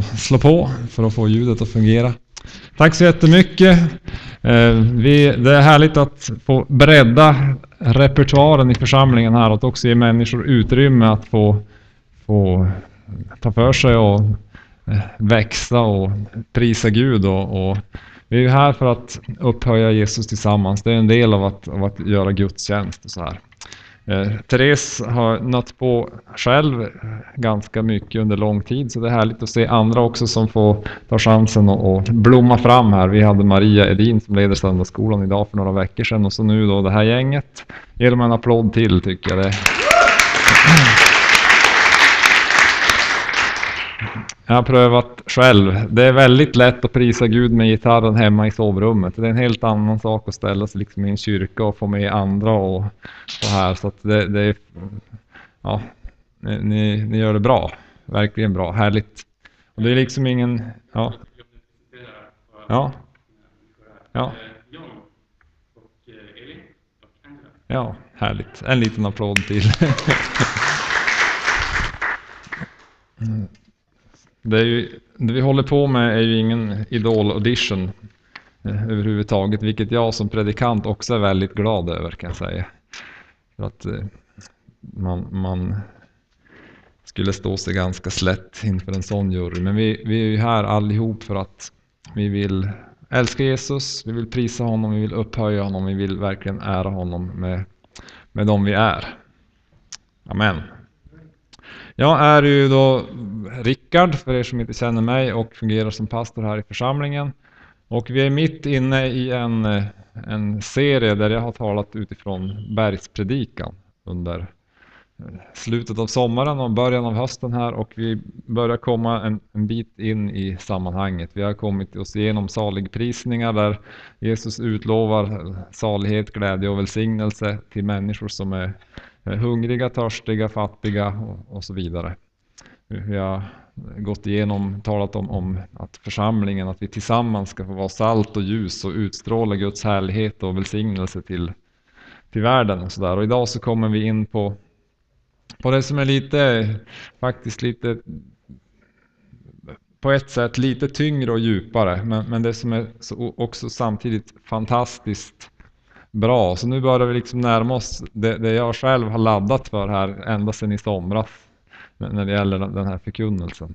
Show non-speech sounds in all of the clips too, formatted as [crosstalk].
och slå på för att få ljudet att fungera. Tack så jättemycket. Eh, vi, det är härligt att få bredda repertoaren i församlingen här och också ge människor utrymme att få, få ta för sig och eh, växa och prisa Gud. Och, och vi är här för att upphöja Jesus tillsammans. Det är en del av att, av att göra gudstjänst och så här. Eh, Therese har nött på själv ganska mycket under lång tid så det är härligt att se andra också som får ta chansen och, blomma fram här. Vi hade Maria Edin som leder söndagsskolan idag för några veckor sedan och så nu då det här gänget. Ge dem en applåd till tycker jag det. Jag har prövat själv. Det är väldigt lätt att prisa Gud med gitarren hemma i sovrummet. Det är en helt annan sak att ställa sig liksom i en kyrka och få med andra och, så här. Så det, det, är, ja, ni, ni gör det bra. Verkligen bra. Härligt. Och det är liksom ingen, ja. Ja. Ja. Ja, härligt. En liten applåd till. [laughs] Det, är ju, det vi håller på med är ju ingen idol-audition eh, överhuvudtaget, vilket jag som predikant också är väldigt glad över kan jag säga. För att eh, man, man skulle stå sig ganska slätt inför en sån jury. Men vi, vi är ju här allihop för att vi vill älska Jesus, vi vill prisa honom, vi vill upphöja honom, vi vill verkligen ära honom med, med dem vi är. Amen. Jag är ju då Rickard, för er som inte känner mig, och fungerar som pastor här i församlingen. Och vi är mitt inne i en, en serie där jag har talat utifrån bergspredikan under eh, slutet av sommaren och början av hösten här och vi börjar komma en, en, bit in i sammanhanget. Vi har kommit oss igenom saligprisningar där Jesus utlovar salighet, glädje och välsignelse till människor som är Eh, hungriga, törstiga, fattiga och, och så vidare. Vi har gått igenom, talat om, om, att församlingen, att vi tillsammans ska få vara salt och ljus och utstråla Guds härlighet och välsignelse till, till världen. Och, så där. och idag så kommer vi in på, på det som är lite, faktiskt lite på ett sätt lite tyngre och djupare, men, men det som är också samtidigt fantastiskt bra. Så nu börjar vi liksom närma oss det, det jag själv har laddat för här ända sedan i somras när det gäller den här förkunnelsen.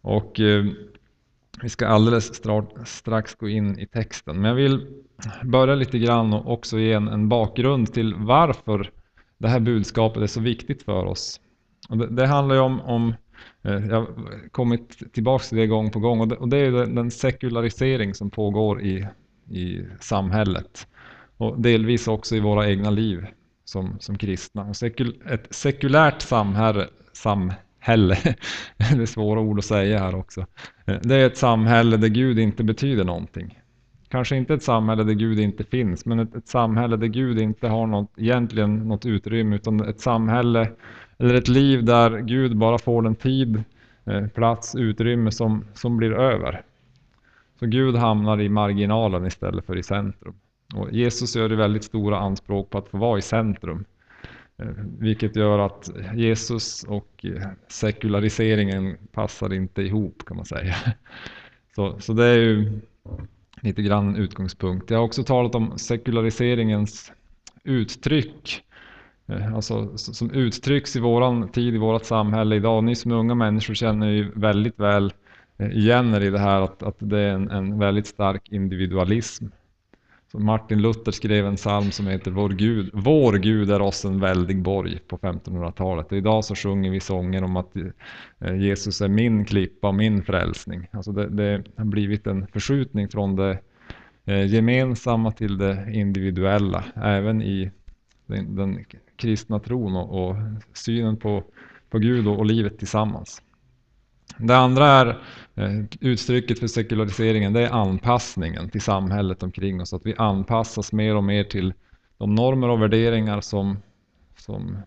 Och eh, vi ska alldeles strax gå in i texten. Men jag vill börja lite grann och också ge en, en bakgrund till varför det här budskapet är så viktigt för oss. Och det, det handlar ju om, om eh, jag har kommit tillbaka till det gång på gång och det, och det är den sekularisering som pågår i, i samhället och delvis också i våra egna liv som, som kristna. Sekul, ett sekulärt samhälle, samhälle, [laughs] det är svåra ord att säga här också. Det är ett samhälle där Gud inte betyder någonting. Kanske inte ett samhälle där Gud inte finns, men ett, ett samhälle där Gud inte har något, egentligen något utrymme, utan ett samhälle eller ett liv där Gud bara får den tid, eh, plats, utrymme som, som blir över. Så Gud hamnar i marginalen istället för i centrum. Och Jesus gör det väldigt stora anspråk på att få vara i centrum. Eh, vilket gör att Jesus och eh, sekulariseringen passar inte ihop kan man säga. [laughs] Så, så det är ju lite grann en utgångspunkt. Jag har också talat om sekulariseringens uttryck. Eh, alltså som uttrycks i våran tid, i vårt samhälle idag. Ni som är unga människor känner ju väldigt väl igen er i det här att, att det är en, en väldigt stark individualism. Så Martin Luther skrev en psalm som heter Vår Gud, Vår Gud är oss en väldig borg på 1500-talet. Idag så sjunger vi sånger om att eh, Jesus är min klippa och min frälsning. Alltså det, det har blivit en förskjutning från det eh, gemensamma till det individuella. Även i den, den kristna tron och, och synen på, på Gud och, och livet tillsammans. Det andra är eh, uttrycket för sekulariseringen, det är anpassningen till samhället omkring oss. Att vi anpassas mer och mer till de normer och värderingar som, som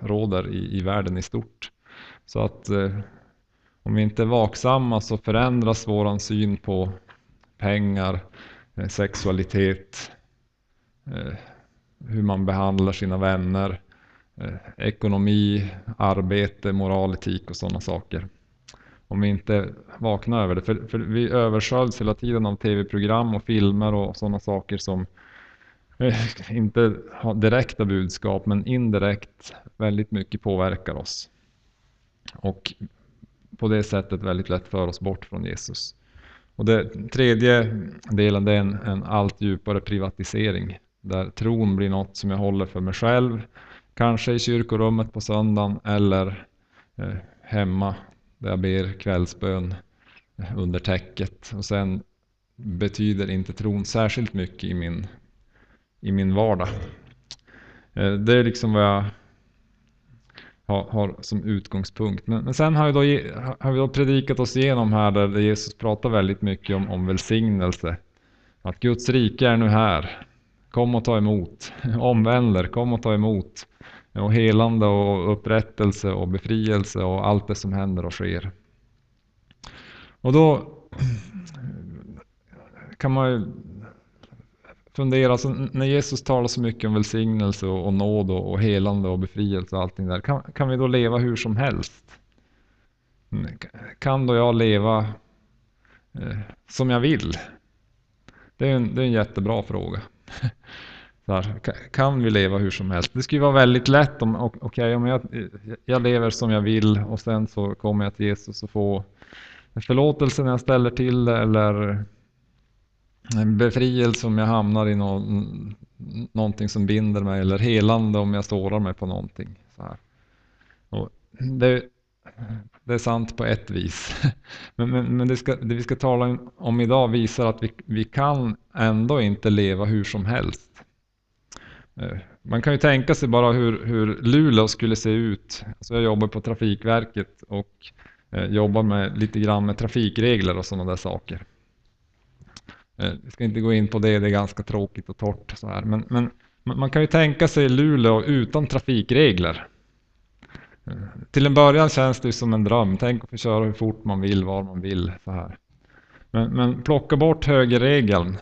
råder i, i världen i stort. Så att eh, om vi inte är vaksamma så förändras vår syn på pengar, eh, sexualitet, eh, hur man behandlar sina vänner, eh, ekonomi, arbete, moral, etik och sådana saker om vi inte vaknar över det. För, för vi översköljs hela tiden av tv-program och filmer och sådana saker som eh, inte har direkta budskap men indirekt väldigt mycket påverkar oss. Och på det sättet väldigt lätt för oss bort från Jesus. Och det tredje delen det är en, en allt djupare privatisering där tron blir något som jag håller för mig själv, kanske i kyrkorummet på söndagen eller eh, hemma där jag ber kvällsbön under täcket. Och sen betyder inte tron särskilt mycket i min, i min vardag. Eh, det är liksom vad jag har, har som utgångspunkt. Men, men sen har, då, har, vi då predikat oss igenom här där Jesus pratar väldigt mycket om, om välsignelse. Att Guds rike är nu här. Kom och ta emot. Omvänder, kom och ta emot. Och helande och upprättelse och befrielse och allt det som händer och sker. Och då kan man ju fundera, alltså när Jesus talar så mycket om välsignelse och, och nåd och, och helande och befrielse och allting där, kan, kan vi då leva hur som helst? Mm, kan då jag leva eh, som jag vill? Det är en, det är en jättebra fråga. [laughs] Här, kan vi leva hur som helst? Det skulle vara väldigt lätt om, okej, okay, om jag, jag lever som jag vill och sen så kommer jag till Jesus och får förlåtelse när jag ställer till det eller en befrielse om jag hamnar i någon, någonting som binder mig eller helande om jag sårar mig på någonting. Så här. Och det, det är sant på ett vis. [laughs] Men, men, men det, ska, det, vi ska tala om idag visar att vi, vi kan ändå inte leva hur som helst. Eh, man kan ju tänka sig bara hur, hur Luleå skulle se ut. Alltså jag jobbar på Trafikverket och eh, jobbar med, lite grann med trafikregler och sådana där saker. Eh, jag ska inte gå in på det, det är ganska tråkigt och torrt. Så här. Men, men man kan ju tänka sig Luleå utan trafikregler. Till en början känns det som en dröm. Tänk att få köra hur fort man vill, var man vill. Så här. Men, men plocka bort högerregeln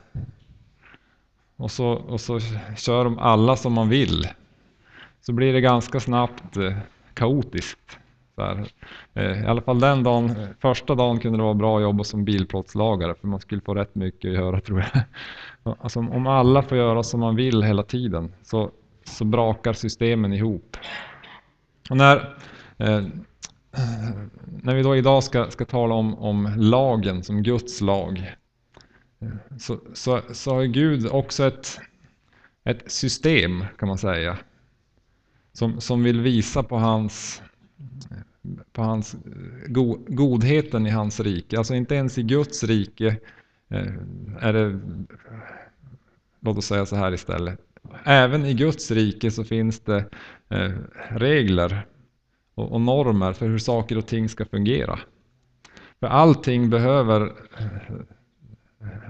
och så, och så kör de alla som man vill. Så blir det ganska snabbt eh, kaotiskt. Eh, I alla fall den dagen, första dagen kunde det vara bra att jobba som bilplåtslagare för man skulle få rätt mycket att göra [laughs] tror jag. Alltså, om alla får göra som man vill hela tiden så, så brakar systemen ihop. Och när, eh, när vi då idag ska, ska tala om, om lagen som Guds lag Mm. så, så, så har Gud också ett, ett system kan man säga. Som, som vill visa på hans, på hans eh, go, godheten i hans rike. Alltså inte ens i Guds rike eh, är det, låt oss säga så här istället. Även i Guds rike så finns det eh, regler och, och normer för hur saker och ting ska fungera. För allting behöver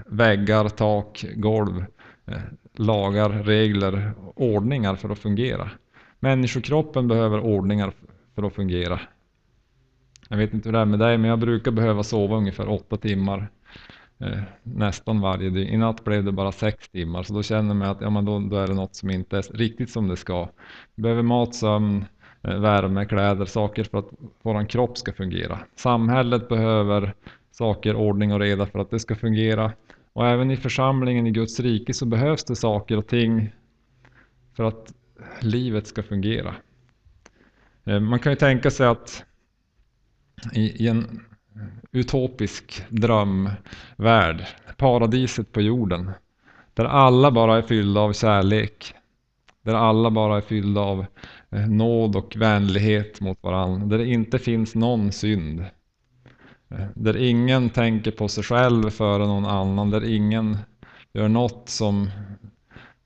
väggar, tak, golv, eh, lagar, regler, ordningar för att fungera. Människokroppen behöver ordningar för att fungera. Jag vet inte hur det är med dig, men jag brukar behöva sova ungefär åtta timmar eh, nästan varje dygn. I natt blev det bara sex timmar, så då känner man att ja, men då, då är det något som inte är riktigt som det ska. Vi behöver mat, sömn, eh, värme, kläder, saker för att vår kropp ska fungera. Samhället behöver saker, ordning och reda för att det ska fungera. Och även i församlingen i Guds rike så behövs det saker och ting för att livet ska fungera. Eh, man kan ju tänka sig att i, en utopisk drömvärld, paradiset på jorden, där alla bara är fyllda av kärlek, där alla bara är fyllda av eh, nåd och vänlighet mot varandra, där det inte finns någon synd, där ingen tänker på sig själv före någon annan, där ingen gör något som,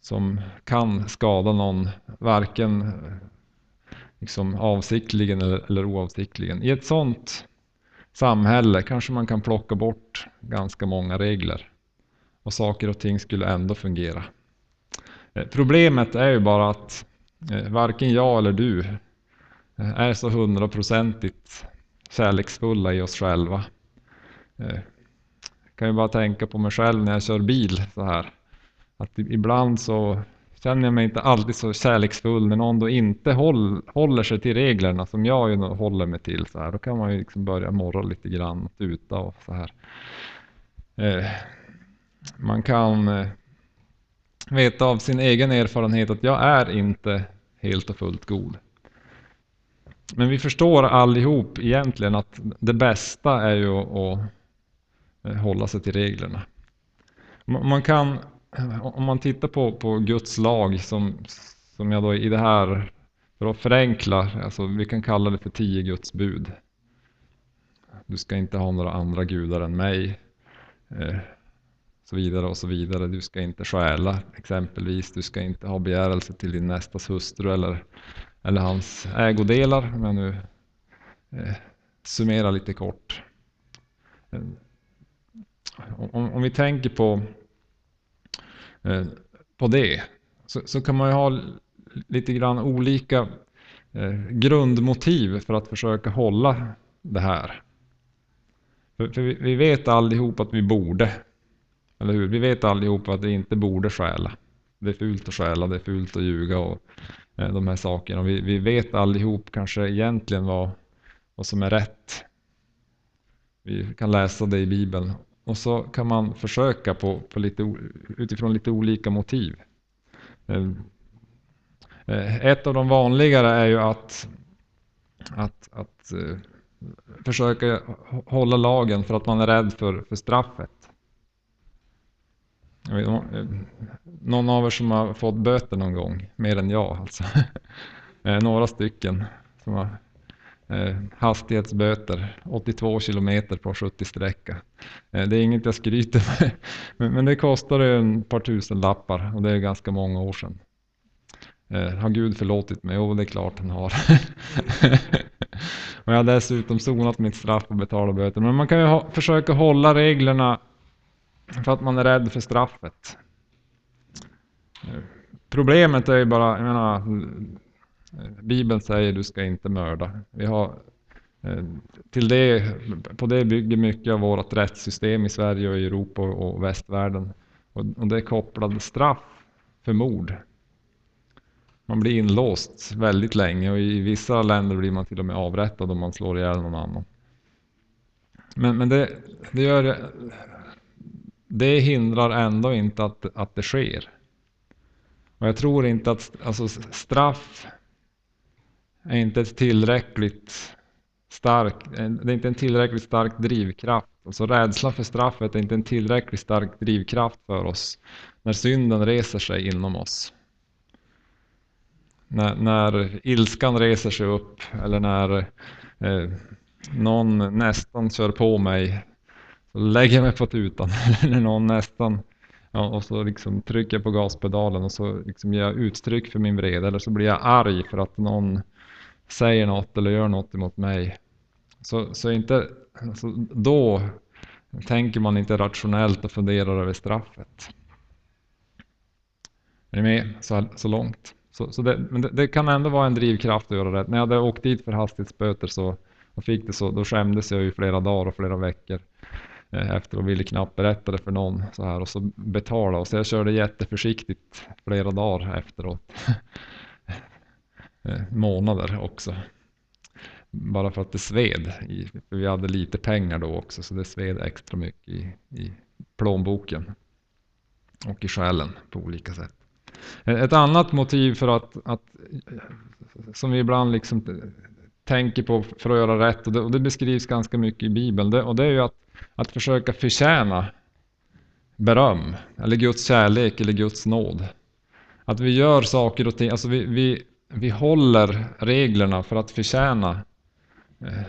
som kan skada någon, varken liksom avsiktligen eller, eller oavsiktligen. I ett sådant samhälle kanske man kan plocka bort ganska många regler och saker och ting skulle ändå fungera. Eh, problemet är ju bara att eh, varken jag eller du eh, är så hundraprocentigt kärleksfulla i oss själva. Jag kan ju bara tänka på mig själv när jag kör bil så här. Att ibland så känner jag mig inte alltid så kärleksfull när någon då inte håll, håller sig till reglerna som jag ju håller mig till. Så här. Då kan man ju liksom börja morra lite grann och tuta och så här. Eh, man kan eh, veta av sin egen erfarenhet att jag är inte helt och fullt god. Men vi förstår allihop egentligen att det bästa är ju att hålla sig till reglerna. Man kan, om man tittar på, på Guds lag som, som jag då i det här, för att förenkla, alltså vi kan kalla det för tio Guds bud. Du ska inte ha några andra gudar än mig. Eh, så vidare och så vidare. Du ska inte stjäla exempelvis. Du ska inte ha begärelse till din nästas hustru eller, eller hans ägodelar. Om jag nu eh, summerar lite kort. Eh, om, om, vi tänker på, eh, på det så, så, kan man ju ha lite grann olika eh, grundmotiv för att försöka hålla det här. För, för vi, vi vet allihop att vi borde eller hur? Vi vet allihop att vi inte borde stjäla. Det är fult att stjäla, det är fult att ljuga och Eh, de här sakerna. Och vi, vi vet allihop kanske egentligen vad, vad som är rätt. Vi kan läsa det i Bibeln. Och så kan man försöka på, på lite, utifrån lite olika motiv. Eh, eh, ett av de vanligare är ju att, att, att försöka hålla lagen för att man är rädd för, för straffet. Vet, eh, någon av er som har fått böter någon gång? Mer än jag alltså. [laughs] Eh, några stycken som har eh, hastighetsböter, 82 kilometer på 70 sträcka. Eh, det är inget jag skryter med, [laughs] men, men det kostar en par tusen lappar och det är ganska många år sedan. har Gud förlåtit mig? Jo, det är klart han har. [laughs] och jag har dessutom sonat mitt straff och betalat böter. Men man kan ju ha, försöka hålla reglerna för att man är rädd för straffet. Problemet är ju bara, jag menar, Bibeln säger du ska inte mörda. Vi har, eh, till det, på det bygger mycket av vårt rättssystem i Sverige och Europa och västvärlden. Och det är kopplade straff för mord. Man blir inlåst väldigt länge och i vissa länder blir man till och med avrättad om man slår ihjäl någon annan. Men, men det, det gör det hindrar ändå inte att, att det sker. Och jag tror inte att alltså, straff är inte ett tillräckligt stark, det är inte en tillräckligt stark drivkraft. Alltså rädsla för straffet är inte en tillräckligt stark drivkraft för oss när synden reser sig inom oss. När, när ilskan reser sig upp eller när eh, någon nästan kör på mig så lägger jag mig på tutan [laughs] eller någon nästan ja, och så liksom trycker jag på gaspedalen och så liksom ger jag uttryck för min vrede eller så blir jag arg för att någon säger något eller gör något emot mig. Så, så inte, alltså, då tänker man inte rationellt och funderar över straffet. Är ni med så, så långt? Så, så det, men det, det, kan ändå vara en drivkraft att göra rätt. När jag hade åkt dit för hastighetsböter så och fick det så, då skämdes jag i flera dagar och flera veckor. Eh, efter och ville knappt berätta det för någon så här och så betala och så jag körde jätteförsiktigt flera dagar efteråt. [laughs] Eh, månader också. Bara för att det sved. För vi hade lite pengar då också så det sved extra mycket i, i plånboken. Och i själen på olika sätt. Eh, ett annat motiv för att, att som vi ibland liksom tänker på för att göra rätt och det, och det beskrivs ganska mycket i Bibeln. Det, och det är ju att att försöka förtjäna beröm eller Guds kärlek eller Guds nåd. Att vi gör saker och ting, alltså vi, vi, vi håller reglerna för att förtjäna eh,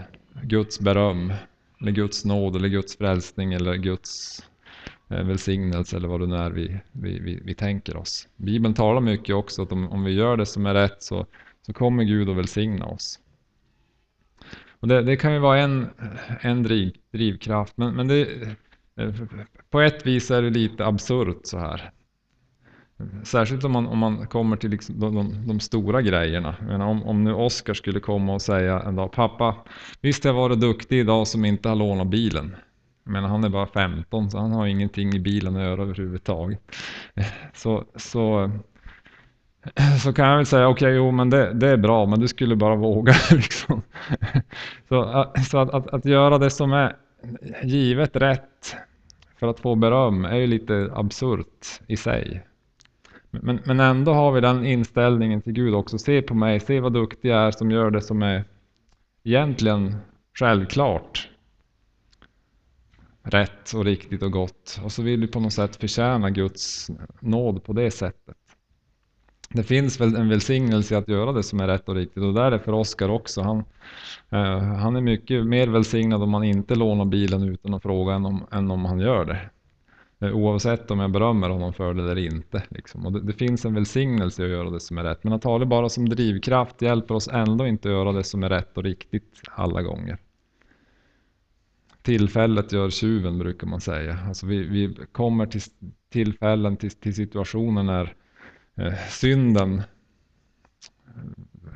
Guds beröm eller Guds nåd eller Guds frälsning eller Guds eh, välsignelse eller vad det nu är vi, vi, vi, vi tänker oss. Bibeln talar mycket också att om, om vi gör det som är rätt så, så kommer Gud att välsigna oss. Och det, det, kan ju vara en, en driv, drivkraft, men, men det, på ett vis är det lite absurt så här. Särskilt om man, om man kommer till liksom de, de, de, stora grejerna. Menar, om, om nu Oskar skulle komma och säga en dag, pappa, visst jag varit duktig idag som inte har lånat bilen. Men han är bara 15 så han har ingenting i bilen att göra överhuvudtaget. Så, så [clears throat] så kan jag väl säga okej, okay, jo men det, det, är bra, men du skulle bara våga. [laughs] Liksom. så, äh, så att, att, att, göra det som är givet rätt för att få beröm är ju lite absurt i sig. Men, men ändå har vi den inställningen till Gud också. Se på mig, se vad duktig jag är som gör det som är egentligen självklart rätt och riktigt och gott. Och så vill vi på något sätt förtjäna Guds nåd på det sättet. Det finns väl en välsignelse att göra det som är rätt och riktigt och där är det för Oskar också. Han, eh, han är mycket mer välsignad om man inte lånar bilen utan att fråga än om, än om han gör det. Eh, oavsett om jag berömmer honom för det eller inte. Liksom. Och det, det, finns en välsignelse att göra det som är rätt. Men att ha det bara som drivkraft hjälper oss ändå inte att göra det som är rätt och riktigt alla gånger. Tillfället gör tjuven brukar man säga. Alltså vi, vi kommer till tillfällen, till, till situationer när Eh, synden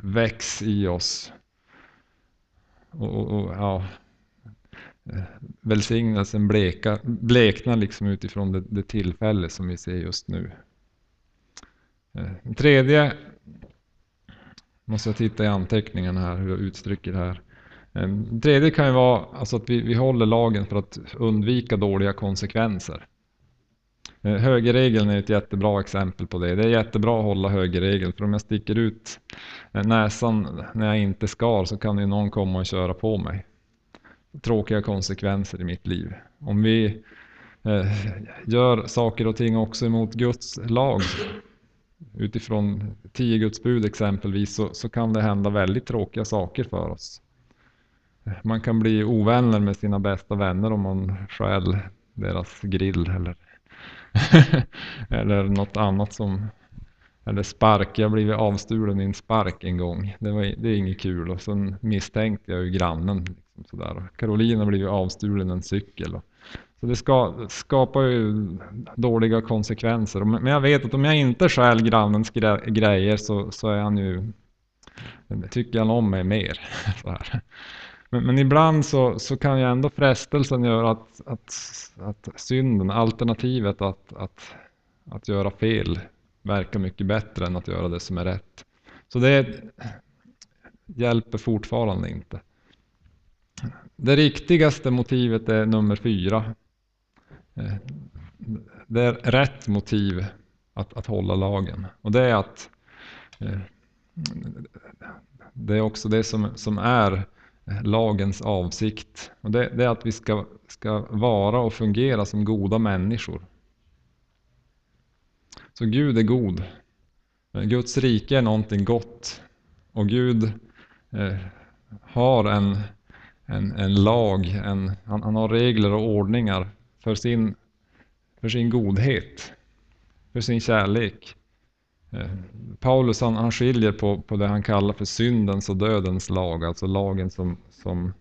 väcks i oss. Och, och, och ja, eh, välsignelsen bleka, bleknar liksom utifrån det, det tillfälle som vi ser just nu. Eh, den tredje, måste jag titta i anteckningarna här hur jag uttrycker det här. Den tredje kan ju vara alltså att vi, vi håller lagen för att undvika dåliga konsekvenser. Eh, högerregeln är ett jättebra exempel på det. Det är jättebra att hålla högerregeln för om jag sticker ut eh, näsan när jag inte skar så kan ju någon komma och köra på mig tråkiga konsekvenser i mitt liv. Om vi eh, gör saker och ting också emot Guds lag utifrån tio Guds bud exempelvis så, så kan det hända väldigt tråkiga saker för oss. Man kan bli ovänner med sina bästa vänner om man stjäl deras grill eller, [laughs] eller något annat som eller spark, jag blev avstulen i en spark en gång. Det, var, det är inget kul och sen misstänkte jag ju grannen liksom, Sådär. Karolina blev avstulen en cykel. Så det ska, skapar ju dåliga konsekvenser. Men jag vet att om jag inte stjäl grannens grejer så, så är han ju, tycker han om mig mer. [laughs] Men, men, ibland så, så kan ju ändå frestelsen göra att, att, att synden, alternativet att, att, att göra fel, verkar mycket bättre än att göra det som är rätt. Så det hjälper fortfarande inte. Det riktigaste motivet är nummer fyra. Eh, det är rätt motiv att, att hålla lagen. Och det är att eh, det är också det som, som är lagens avsikt. Och det, det är att vi ska, ska vara och fungera som goda människor. Så Gud är god. Guds rike är någonting gott. Och Gud eh, har en en, en lag, en, han, han, har regler och ordningar för sin, för sin godhet, för sin kärlek. Eh, Paulus han, han skiljer på, på det han kallar för syndens och dödens lag, alltså lagen som, som,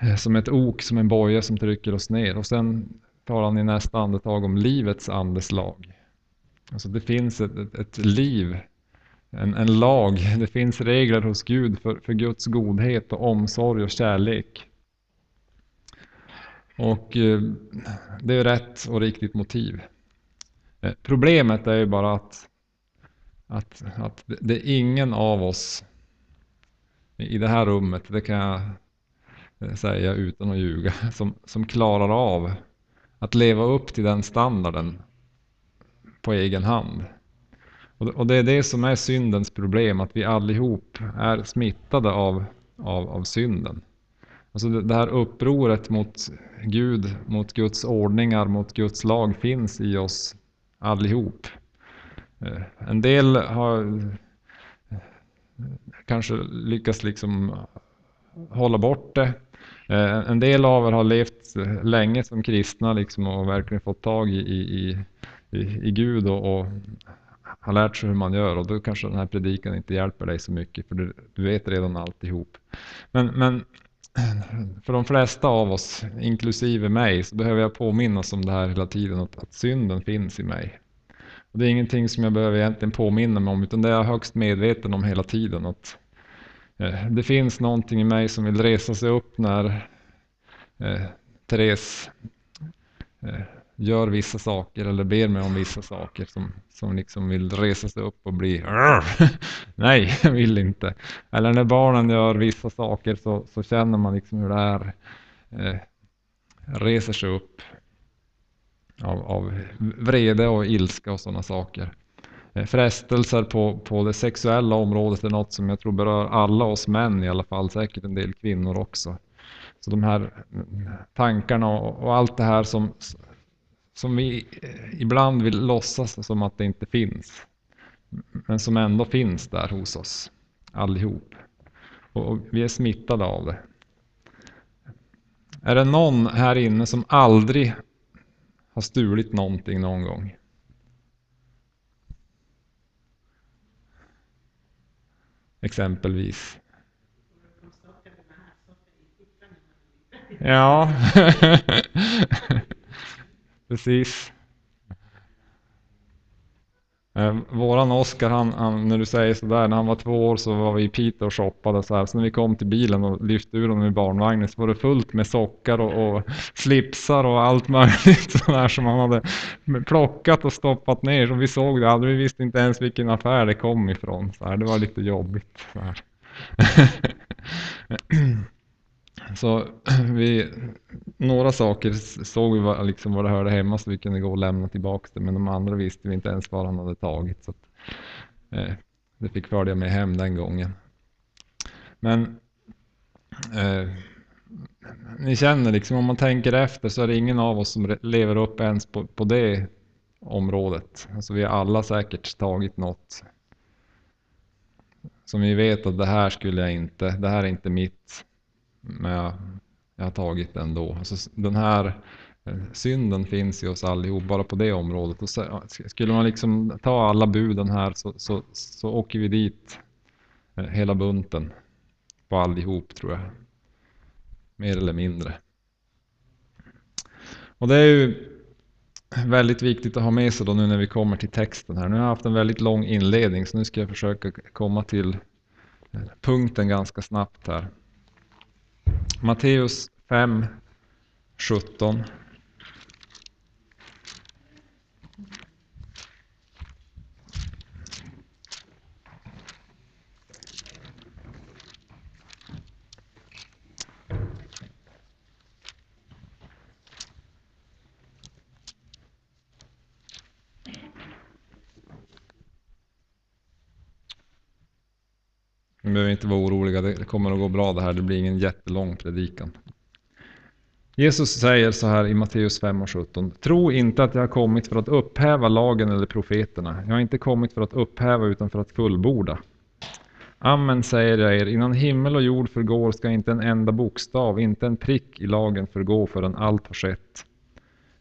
eh, som ett ok, som en boja som trycker oss ner. Och sen talar han i nästa andetag om livets andes lag. Alltså det finns ett, ett, ett liv en, en lag. Det finns regler hos Gud för, för Guds godhet och omsorg och kärlek. Och eh, det är rätt och riktigt motiv. Eh, problemet är ju bara att, att, att det är ingen av oss i det här rummet, det kan jag eh, säga utan att ljuga, [laughs] som, som klarar av att leva upp till den standarden på egen hand. Och det är det som är syndens problem, att vi allihop är smittade av, av, av synden. Alltså det här upproret mot Gud, mot Guds ordningar, mot Guds lag finns i oss allihop. Eh, en del har eh, kanske lyckats liksom eh, hålla bort det. En del av er har levt länge som kristna liksom och verkligen fått tag i, i, i, i Gud och, och har lärt sig hur man gör och då kanske den här predikan inte hjälper dig så mycket för du, du vet redan alltihop. Men, men [clears throat] för de flesta av oss, inklusive mig, så behöver jag påminnas om det här hela tiden, att, att synden finns i mig. Och det är ingenting som jag behöver egentligen påminna mig om, utan det är jag högst medveten om hela tiden. Att eh, Det finns någonting i mig som vill resa sig upp när eh, Therese eh, gör vissa saker eller ber mig om vissa saker som, som liksom vill resa sig upp och bli [laughs] Nej, jag vill inte. Eller när barnen gör vissa saker så, så känner man liksom hur det är. Eh, reser sig upp av, av vrede och ilska och sådana saker. Eh, frestelser på, på det sexuella området är något som jag tror berör alla oss män i alla fall, säkert en del kvinnor också. Så de här mm, tankarna och, och allt det här som, som vi eh, ibland vill låtsas som att det inte finns. Men som ändå finns där hos oss allihop. Och, och vi är smittade av det. Är det någon här inne som aldrig har stulit någonting någon gång? Exempelvis. Ja, [laughs] precis. Eh, våran Oskar, han, han, när du säger sådär, när han var två år så var vi i Piteå och shoppade så här. Så när vi kom till bilen och lyfte ur honom i barnvagnen så var det fullt med sockar och, och slipsar och allt möjligt [laughs] sådär som han hade plockat och stoppat ner. Så vi såg det aldrig, vi visste inte ens vilken affär det kom ifrån. Så här. Det var lite jobbigt. Så, [laughs] så [clears throat] vi, några saker såg vi var, liksom var det hörde hemma så vi kunde gå och lämna tillbaka det. Men de andra visste vi inte ens var han hade tagit. Så att, eh, det fick följa med hem den gången. Men eh, ni känner liksom om man tänker efter så är det ingen av oss som lever upp ens på, på det området. Alltså vi har alla säkert tagit något som vi vet att det här skulle jag inte, det här är inte mitt. Men jag, jag har tagit det ändå. Alltså, den här eh, synden finns i oss allihop, bara på det området. Och så, skulle man liksom ta alla buden här så, så, så åker vi dit eh, hela bunten på allihop tror jag. Mer eller mindre. Och det är ju väldigt viktigt att ha med sig då nu när vi kommer till texten här. Nu har jag haft en väldigt lång inledning så nu ska jag försöka komma till eh, punkten ganska snabbt här. Matteus 5, 17. Ni behöver inte vara oroliga, det kommer att gå bra det här. Det blir ingen jättelång predikan. Jesus säger så här i Matteus 5 och 17. Tro inte att jag har kommit för att upphäva lagen eller profeterna. Jag har inte kommit för att upphäva utan för att fullborda. Amen säger jag er, innan himmel och jord förgår ska inte en enda bokstav, inte en prick i lagen förgå förrän allt har skett.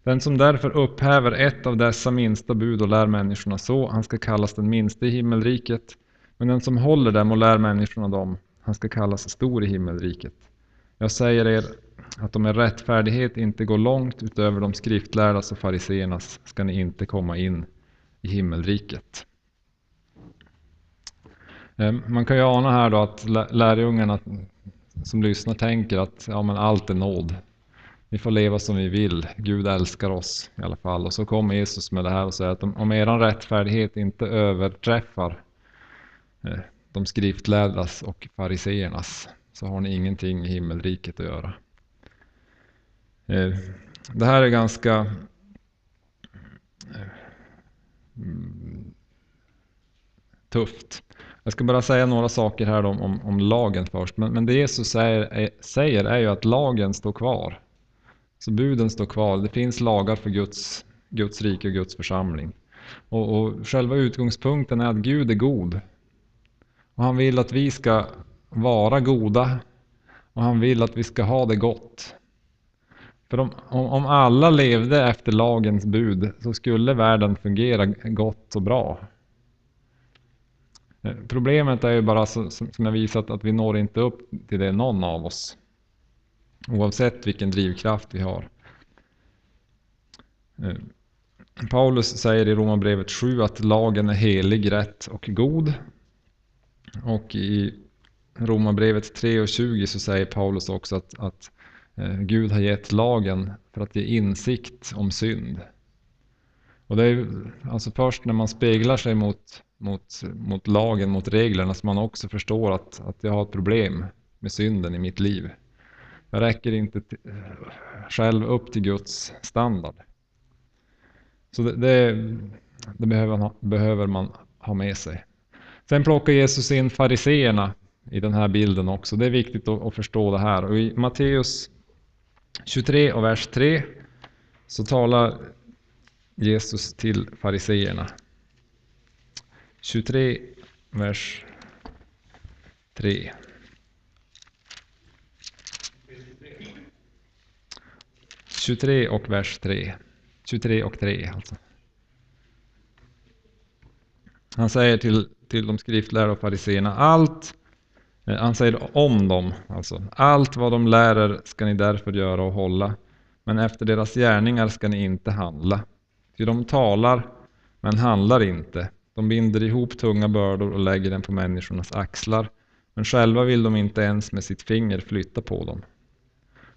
Den som därför upphäver ett av dessa minsta bud och lär människorna så, han ska kallas den minste i himmelriket. Men den som håller dem och lär människorna dem, han ska kallas stor i himmelriket. Jag säger er att om er rättfärdighet inte går långt utöver de skriftlärdas och fariseernas ska ni inte komma in i himmelriket. Ehm, man kan ju ana här då att lärjungarna som lyssnar tänker att ja, men allt är nåd. Vi får leva som vi vill. Gud älskar oss i alla fall. Och så kommer Jesus med det här och säger att om, om er rättfärdighet inte överträffar eh, de skriftlärdas och fariseernas så har ni ingenting i himmelriket att göra. Eh, det här är ganska eh, tufft. Jag ska bara säga några saker här om, om, om lagen först. Men, men, det Jesus säger är, säger är ju att lagen står kvar. Så buden står kvar. Det finns lagar för Guds, Guds rike och Guds församling. Och, och själva utgångspunkten är att Gud är god. Och han vill att vi ska vara goda och han vill att vi ska ha det gott. För om, om alla levde efter lagens bud så skulle världen fungera gott och bra. Eh, problemet är ju bara som jag visat att vi når inte upp till det någon av oss. Oavsett vilken drivkraft vi har. Eh, Paulus säger i Romarbrevet 7 att lagen är helig, rätt och god. Och i Romarbrevet 3 och 20 så säger Paulus också att, att eh, Gud har gett lagen för att ge insikt om synd. Och det är alltså först när man speglar sig mot, mot, mot lagen, mot reglerna, som man också förstår att, att jag har ett problem med synden i mitt liv. Jag räcker inte till, själv upp till Guds standard. Så det, det, det behöver, man, behöver man ha med sig. Sen plockar Jesus in fariseerna i den här bilden också. Det är viktigt att, förstå det här. Och I Matteus 23 och vers 3 så talar Jesus till fariseerna. 23, vers 3. Tjugotre och vers 3. 23 och 3 alltså. Han säger till, till de skriftlärda och fariseerna, allt, eh, han säger om dem, alltså, allt vad de lärer ska ni därför göra och hålla, men efter deras gärningar ska ni inte handla. Ty de talar, men handlar inte. De binder ihop tunga bördor och lägger dem på människornas axlar, men själva vill de inte ens med sitt finger flytta på dem.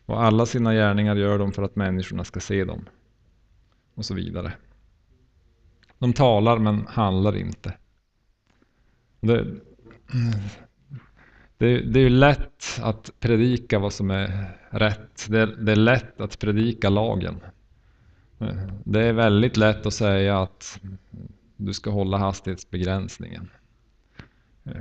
Och alla sina gärningar gör de för att människorna ska se dem. Och så vidare. De talar men handlar inte. Det, det, det är ju lätt att predika vad som är rätt. Det är, det är lätt att predika lagen. Det är väldigt lätt att säga att du ska hålla hastighetsbegränsningen.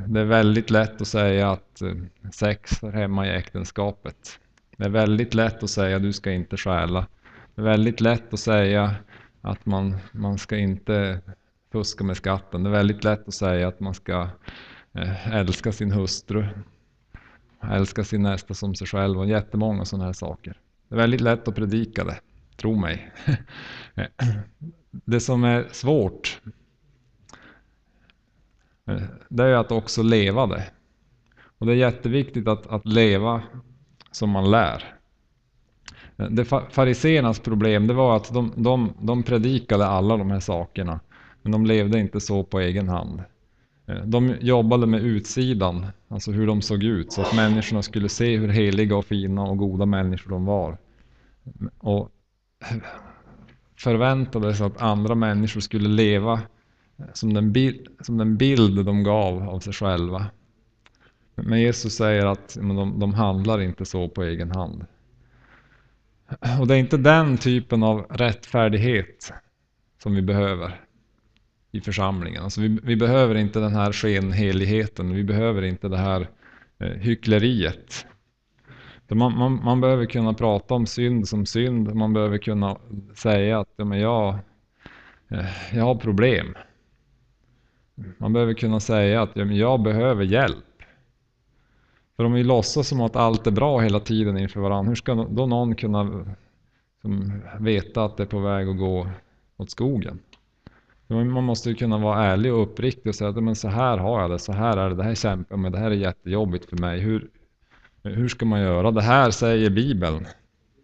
Det är väldigt lätt att säga att eh, sex hör hemma i äktenskapet. Det är väldigt lätt att säga att du ska inte stjäla. Det är väldigt lätt att säga att man, man ska inte fuska med skatten. Det är väldigt lätt att säga att man ska eh, älska sin hustru, älska sin nästa som sig själv och jättemånga sådana här saker. Det är väldigt lätt att predika det, tro mig. Det som är svårt, eh, det är att också leva det. Och det är jätteviktigt att, att leva som man lär. Det fariseernas problem det var att de, de, de predikade alla de här sakerna. Men de levde inte så på egen hand. Eh, de jobbade med utsidan, alltså hur de såg ut, så att människorna skulle se hur heliga och fina och goda människor de var. Och förväntade sig att andra människor skulle leva eh, som den, bild, som den bild de gav av sig själva. Men Jesus säger att de, de handlar inte så på egen hand. Och det är inte den typen av rättfärdighet som vi behöver i församlingen. Alltså vi, vi behöver inte den här skenheligheten, vi behöver inte det här eh, hyckleriet. Man, man, man, behöver kunna prata om synd som synd, man behöver kunna säga att ja, men jag, eh, jag har problem. Man behöver kunna säga att ja, men jag behöver hjälp. För om vi låtsas som att allt är bra hela tiden inför varandra, hur ska då någon kunna som, veta att det är på väg att gå åt skogen? Man måste ju kunna vara ärlig och uppriktig och säga att men så här har jag det, så här är det, det här kämpar jag med, det här är jättejobbigt för mig. Hur, hur ska man göra? Det här säger Bibeln.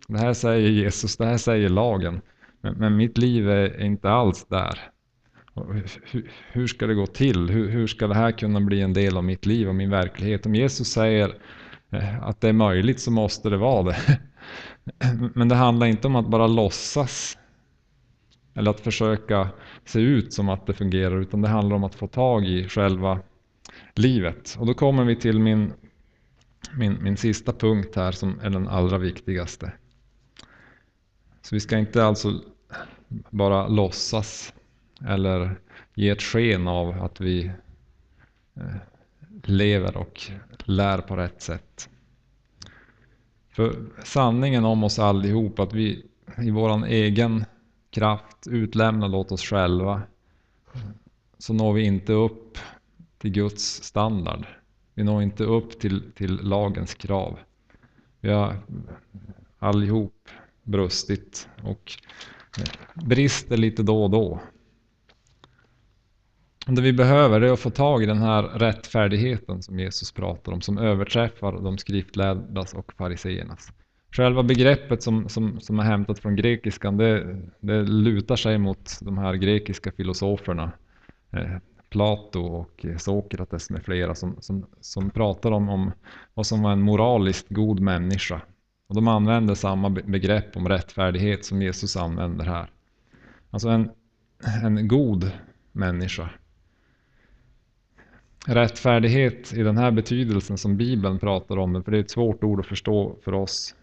Det här säger Jesus, det här säger lagen. Men, men mitt liv är inte alls där. Hur, hur ska det gå till? Hur, hur ska det här kunna bli en del av mitt liv och min verklighet? Om Jesus säger eh, att det är möjligt så måste det vara det. [laughs] Men det handlar inte om att bara låtsas eller att försöka se ut som att det fungerar utan det handlar om att få tag i själva livet. Och då kommer vi till min, min, min sista punkt här som är den allra viktigaste. Så vi ska inte alltså bara låtsas eller ge ett sken av att vi eh, lever och lär på rätt sätt. För sanningen om oss allihop att vi i våran egen kraft utlämnade åt oss själva så når vi inte upp till Guds standard. Vi når inte upp till, till lagens krav. Vi har allihop brustit och brister lite då och då. Det vi behöver är att få tag i den här rättfärdigheten som Jesus pratar om, som överträffar de skriftlärdas och fariseernas. Själva begreppet som, som, som är hämtat från grekiskan, det, det lutar sig mot de här grekiska filosoferna. Eh, Plato och Sokrates med flera som, som, som pratar om, om vad som var en moraliskt god människa. Och de använder samma begrepp om rättfärdighet som Jesus använder här. Alltså en, en god människa. Rättfärdighet i den här betydelsen som Bibeln pratar om, för det är ett svårt ord att förstå för oss.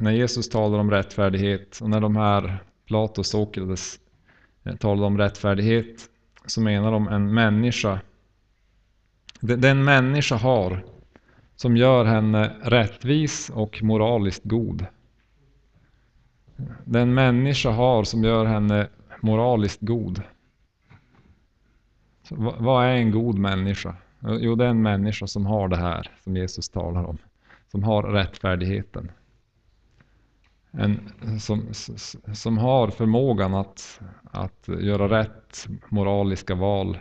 När Jesus talar om rättfärdighet och när de här Plato och Sokrates eh, talade om rättfärdighet så menar de en människa. Den människa har som gör henne rättvis och moraliskt god. Den människa har som gör henne moraliskt god. Så vad är en god människa? Jo, det är en människa som har det här som Jesus talar om. Som har rättfärdigheten. En, som, som har förmågan att, att göra rätt moraliska val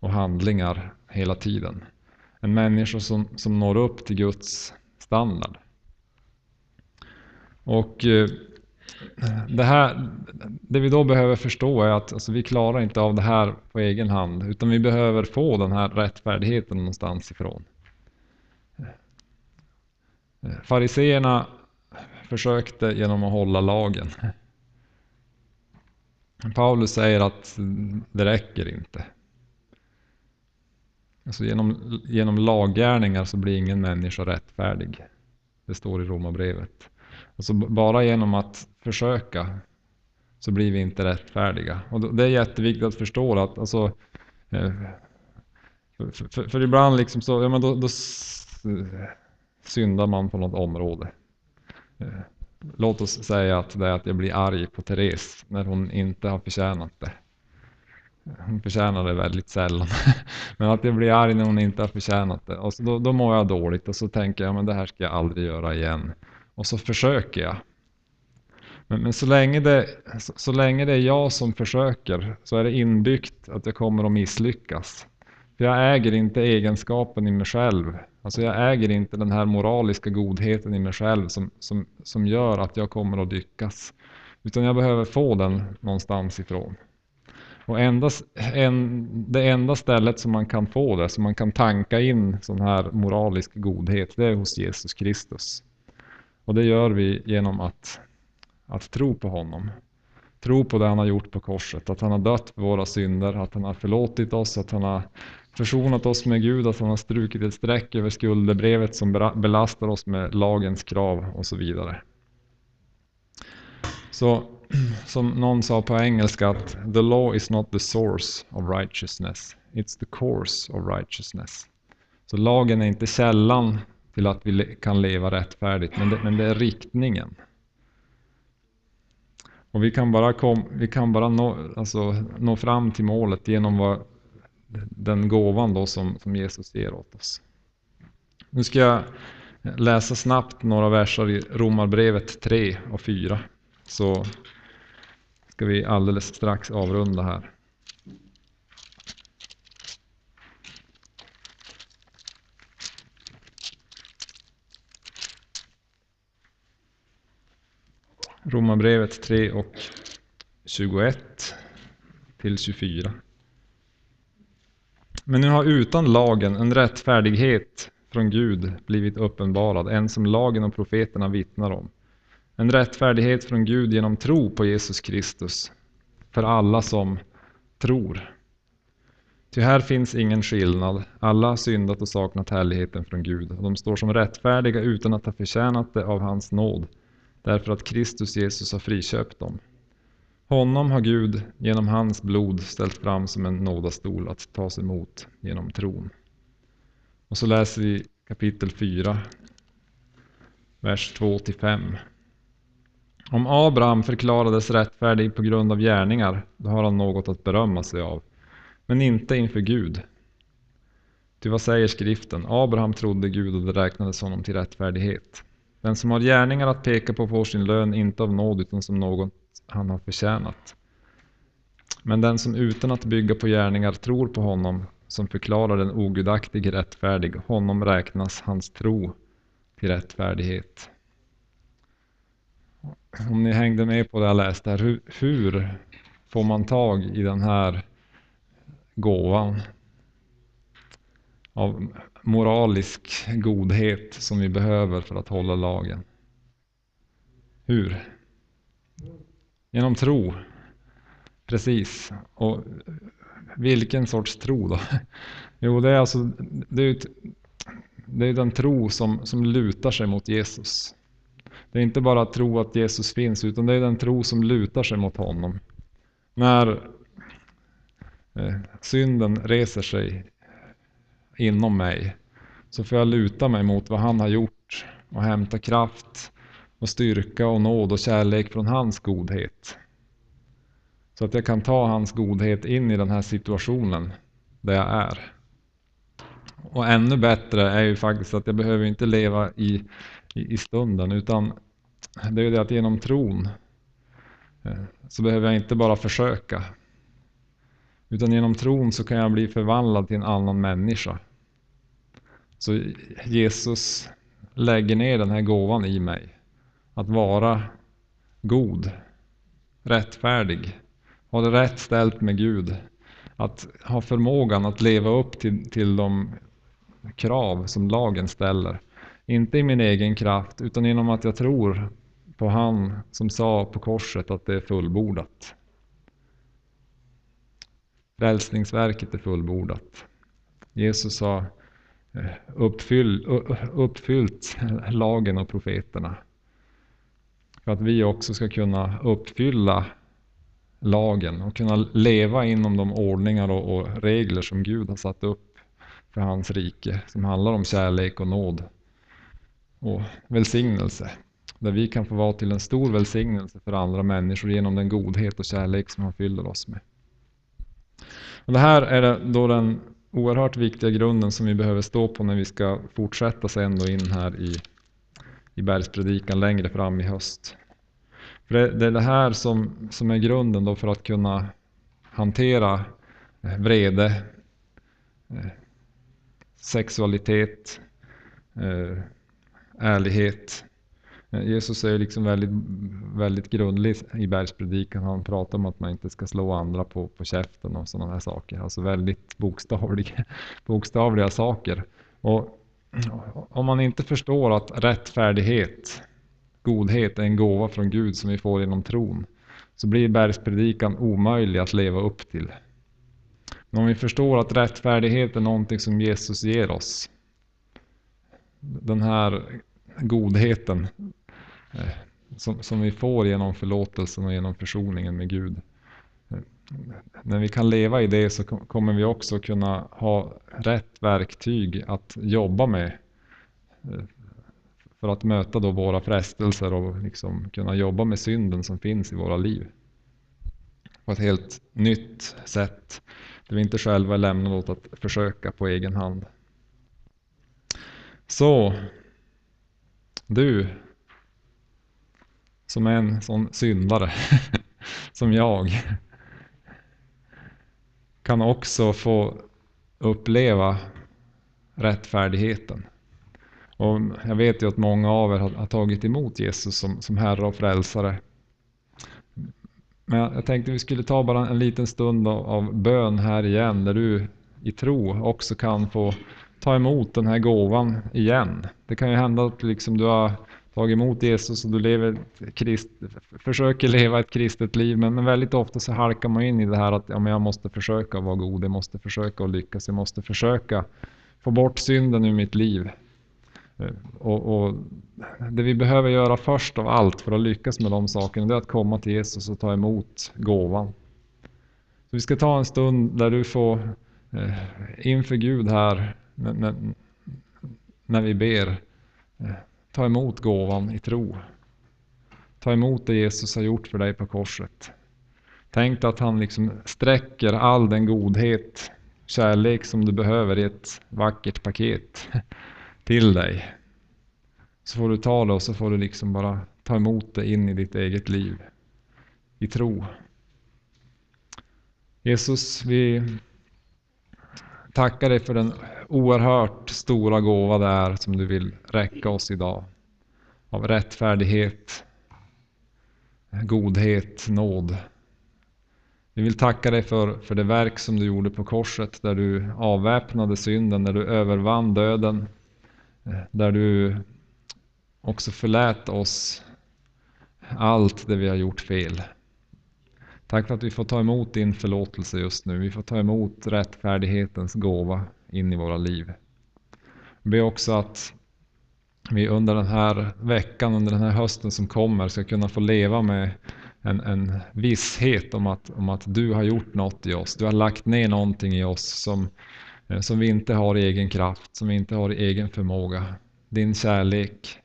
och handlingar hela tiden. En människa som, som når upp till Guds standard. Och eh, det, här, det vi då behöver förstå är att alltså, vi klarar inte av det här på egen hand. Utan vi behöver få den här rättfärdigheten någonstans ifrån. Eh, fariseerna försökte genom att hålla lagen. Paulus säger att det räcker inte. Alltså genom, genom laggärningar så blir ingen människa rättfärdig. Det står i Romarbrevet. Alltså bara genom att försöka så blir vi inte rättfärdiga. Och det är jätteviktigt att förstå att alltså, eh, för, för, för ibland liksom så, ja men då, då syndar man på något område. Eh, låt oss säga att det är att jag blir arg på Therese när hon inte har förtjänat det. Eh, hon förtjänar det väldigt sällan. [laughs] Men att jag blir arg när hon inte har förtjänat det. Och så då, då mår jag dåligt och så tänker jag men det här ska jag aldrig göra igen. Och så försöker jag. Men, men så, länge det, så, så, länge det är jag som försöker så är det inbyggt att jag kommer att misslyckas. För jag äger inte egenskapen i mig själv. Alltså jag äger inte den här moraliska godheten i mig själv som, som, som gör att jag kommer att lyckas. Utan jag behöver få den någonstans ifrån. Och endast, en, det enda stället som man kan få det, som man kan tanka in sån här moralisk godhet, det är hos Jesus Kristus. Och det gör vi genom att, att tro på honom. Tro på det han har gjort på korset, att han har dött för våra synder, att han har förlåtit oss, att han har försonat oss med Gud, att han har strukit ett streck över skuldebrevet som belastar oss med lagens krav och så vidare. Så [clears throat] som någon sa på engelska att the law is not the source of righteousness, it's the course of righteousness. Så lagen är inte källan till att vi kan leva rättfärdigt, men det, men det är riktningen. Och vi kan bara, kom, vi kan bara nå, alltså, nå fram till målet genom vad, den gåvan då som, som Jesus ger åt oss. Nu ska jag läsa snabbt några verser i Romarbrevet 3 och 4. Så ska vi alldeles strax avrunda här. Romarbrevet 3 och 21 till 24. Men nu har utan lagen en rättfärdighet från Gud blivit uppenbarad, en som lagen och profeterna vittnar om. En rättfärdighet från Gud genom tro på Jesus Kristus för alla som tror. Ty här finns ingen skillnad. Alla har syndat och saknat härligheten från Gud. Och de står som rättfärdiga utan att ha förtjänat det av hans nåd, därför att Kristus Jesus har friköpt dem. Honom har Gud genom hans blod ställt fram som en nådastol att tas emot genom tron. Och så läser vi kapitel 4, vers 2-5. Om Abraham förklarades rättfärdig på grund av gärningar, då har han något att berömma sig av. Men inte inför Gud. Ty vad säger skriften? Abraham trodde Gud och det räknades honom till rättfärdighet. Den som har gärningar att peka på får sin lön inte av nåd utan som något han har förtjänat. Men den som utan att bygga på gärningar tror på honom som förklarar den ogudaktige rättfärdig, honom räknas hans tro till rättfärdighet. Om ni hängde med på det jag läste här, hur, hur får man tag i den här gåvan? av moralisk godhet som vi behöver för att hålla lagen. Hur? Genom tro. Precis. Och vilken sorts tro då? [laughs] Jo, det är alltså det är, det är den tro som, som lutar sig mot Jesus. Det är inte bara att tro att Jesus finns, utan det är den tro som lutar sig mot honom. När eh, synden reser sig inom mig så får jag luta mig mot vad han har gjort och hämta kraft och styrka och nåd och kärlek från hans godhet. Så att jag kan ta hans godhet in i den här situationen där jag är. Och ännu bättre är ju faktiskt att jag behöver inte leva i, i, i stunden utan det är ju det att genom tron eh, så behöver jag inte bara försöka. Utan genom tron så kan jag bli förvandlad till en annan människa. Så Jesus lägger ner den här gåvan i mig. Att vara god, rättfärdig, ha det rätt ställt med Gud. Att ha förmågan att leva upp till, till de krav som lagen ställer. Inte i min egen kraft utan genom att jag tror på han som sa på korset att det är fullbordat. Frälsningsverket är fullbordat. Jesus sa Eh, uppfyll, uppfyllt [laughs] lagen och profeterna. För att vi också ska kunna uppfylla lagen och kunna leva inom de ordningar och, och regler som Gud har satt upp för hans rike. Som handlar om kärlek och nåd och välsignelse. Där vi kan få vara till en stor välsignelse för andra människor genom den godhet och kärlek som han fyller oss med. Och det här är då den oerhört viktiga grunden som vi behöver stå på när vi ska fortsätta sen då in här i, i bergspredikan längre fram i höst. För det, det är det här som, som är grunden då för att kunna hantera eh, vrede, eh, sexualitet, eh, ärlighet. Eh, Jesus är liksom väldigt, väldigt grundlig i bergspredikan. Han pratar om att man inte ska slå andra på, på käften och sådana här saker. Alltså väldigt bokstavliga, [laughs] bokstavliga saker. Och om man inte förstår att rättfärdighet godhet är en gåva från Gud som vi får genom tron, så blir bergspredikan omöjlig att leva upp till. Men om vi förstår att rättfärdighet är någonting som Jesus ger oss, den här godheten Eh, som, som vi får genom förlåtelsen och genom försoningen med Gud. Eh, när vi kan leva i det så kommer vi också kunna ha rätt verktyg att jobba med eh, för att möta då våra frestelser och liksom kunna jobba med synden som finns i våra liv. På ett helt nytt sätt. Där vi inte själva är lämnade åt att försöka på egen hand. Så, du som är en sån syndare [laughs] som jag kan också få uppleva rättfärdigheten. Och jag vet ju att många av er har, tagit emot Jesus som, som Herre och Frälsare. Men jag tänkte vi skulle ta bara en liten stund av, av bön här igen, där du i tro också kan få ta emot den här gåvan igen. Det kan ju hända att liksom du har tagit emot Jesus och du lever krist, försöker leva ett kristet liv, men, väldigt ofta så halkar man in i det här att ja, men jag måste försöka vara god, jag måste försöka och lyckas, jag måste försöka få bort synden ur mitt liv. Eh, och, och, Det vi behöver göra först av allt för att lyckas med de sakerna, det är att komma till Jesus och ta emot gåvan. Så vi ska ta en stund där du får eh, inför Gud här, när, när vi ber, eh, ta emot gåvan i tro. Ta emot det Jesus har gjort för dig på korset. Tänk att han liksom sträcker all den godhet, kärlek som du behöver i ett vackert paket [laughs] till dig. Så får du ta det och så får du liksom bara ta emot det in i ditt eget liv. I tro. Jesus, vi tacka dig för den oerhört stora gåva det är som du vill räcka oss idag. Av rättfärdighet, godhet, nåd. Vi vill tacka dig för, för det verk som du gjorde på korset där du avväpnade synden, där du övervann döden. Eh, där du också förlät oss allt det vi har gjort fel. Tack för att vi får ta emot din förlåtelse just nu. Vi får ta emot rättfärdighetens gåva in i våra liv. Be ber också att vi under den här veckan, under den här hösten som kommer ska kunna få leva med en, en visshet om att, om att du har gjort något i oss. Du har lagt ner någonting i oss som, eh, som vi inte har i egen kraft, som vi inte har i egen förmåga. Din kärlek,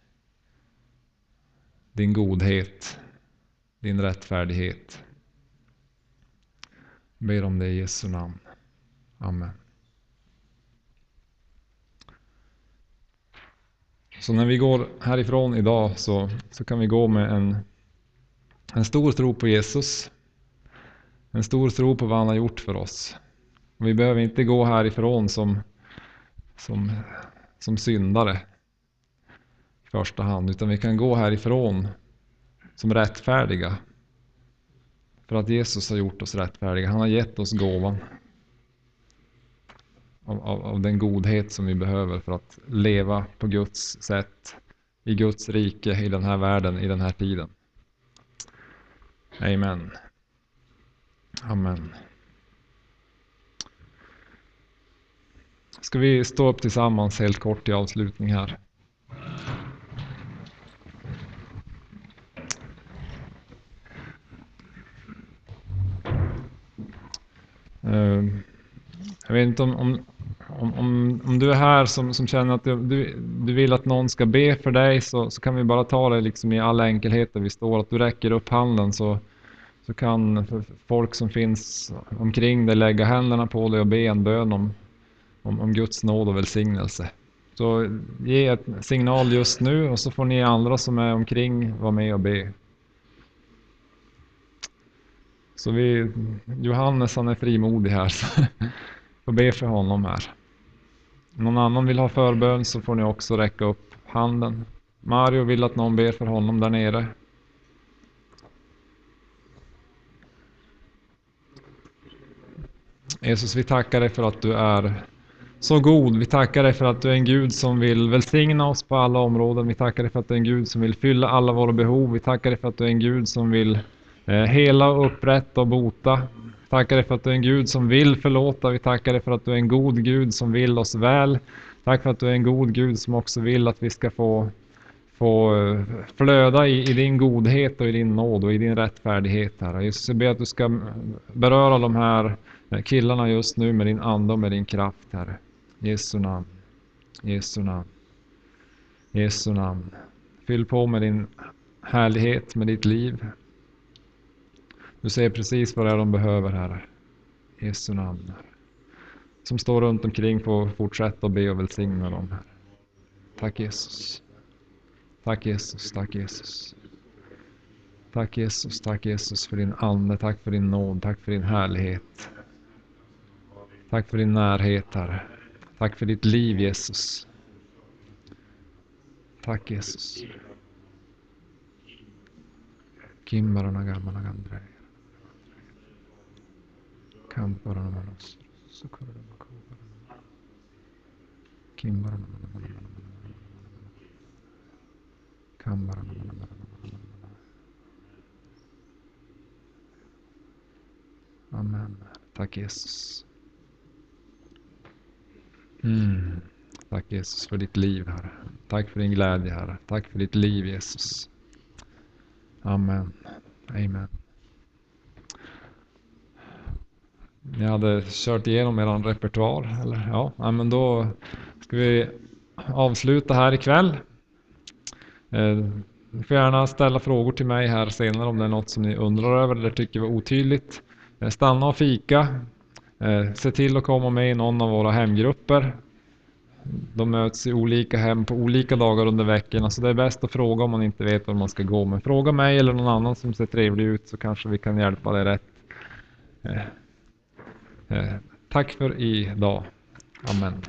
din godhet, din rättfärdighet. Jag ber om det i Jesu namn. Amen. Så när vi går härifrån idag så, så kan vi gå med en, en stor tro på Jesus. En stor tro på vad han har gjort för oss. Och vi behöver inte gå härifrån som, som, som syndare i första hand, utan vi kan gå härifrån som rättfärdiga. För att Jesus har gjort oss rättfärdiga. Han har gett oss gåvan av, av, av, den godhet som vi behöver för att leva på Guds sätt i Guds rike i den här världen, i den här tiden. Amen. Amen. Ska vi stå upp tillsammans helt kort i avslutning här. Ehm, jag vet inte om, om, om, om, du är här som, som känner att du, du vill att någon ska be för dig så, så kan vi bara ta det liksom i all enkelhet där vi står. Att du räcker upp handen så, så kan folk som finns omkring dig lägga händerna på dig och be en bön om, om, om Guds nåd och välsignelse. Så ge ett signal just nu och så får ni andra som är omkring vara med och be. Så vi, Johannes han är frimodig här. Så [laughs] får be för honom här. Om någon annan vill ha förbön så får ni också räcka upp handen. Mario vill att någon ber för honom där nere. Jesus, vi tackar dig för att du är så god. Vi tackar dig för att du är en Gud som vill välsigna oss på alla områden. Vi tackar dig för att du är en Gud som vill fylla alla våra behov. Vi tackar dig för att du är en Gud som vill Eh, hela hela, upprätta och bota tackar dig för att du är en Gud som vill förlåta. Vi tackar dig för att du är en god Gud som vill oss väl. Tack för att du är en god Gud som också vill att vi ska få, få eh, flöda i, i din godhet och i din nåd och i din rättfärdighet. Herre. Jesus, jag ber att du ska beröra de här eh, killarna just nu med din ande och med din kraft, Herre. Jesu namn. Jesu namn. Jesu namn. Fyll på med din härlighet, med ditt liv. Du ser precis vad det är de behöver, här. Jesu namn. Som står runt omkring får fortsätta att be och välsigna dem, Tack Jesus. Tack Jesus, tack Jesus. Tack Jesus, tack Jesus för din ande, tack för din nåd, tack för din härlighet. Tack för din närhet, Herre. Tack för ditt liv, Jesus. Tack Jesus. Kimmarana gamla Amen. Tack Jesus. Mm. Tack Jesus för ditt liv, Herre. Tack för din glädje, Herre. Tack för ditt liv, Jesus. Amen. Amen. Ni hade kört igenom er repertoar, eller? Ja, men då ska vi avsluta här ikväll. Eh, ni får gärna ställa frågor till mig här senare om det är något som ni undrar över eller tycker var otydligt. Eh, stanna och fika. Eh, se till att komma med i någon av våra hemgrupper. De möts i olika hem på olika dagar under veckorna så det är bäst att fråga om man inte vet var man ska gå. Men fråga mig eller någon annan som ser trevlig ut så kanske vi kan hjälpa dig rätt. Eh, Eh, tack för idag. Amen.